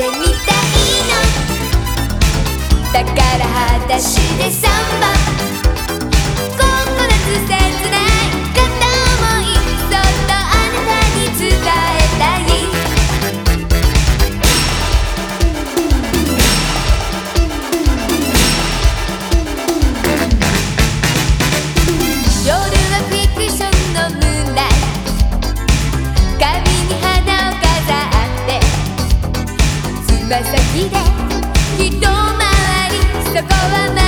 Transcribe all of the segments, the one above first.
てみたいの。だから裸足でサンバ。先で一回りそこは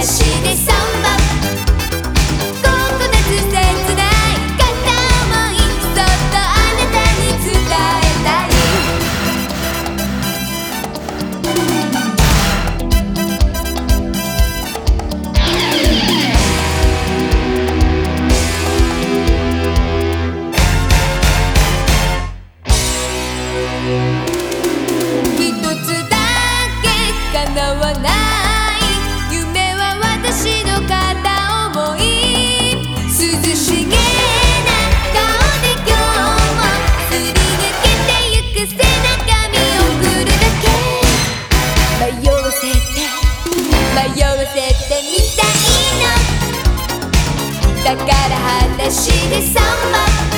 私でさせてみたいの。だから裸しでサま。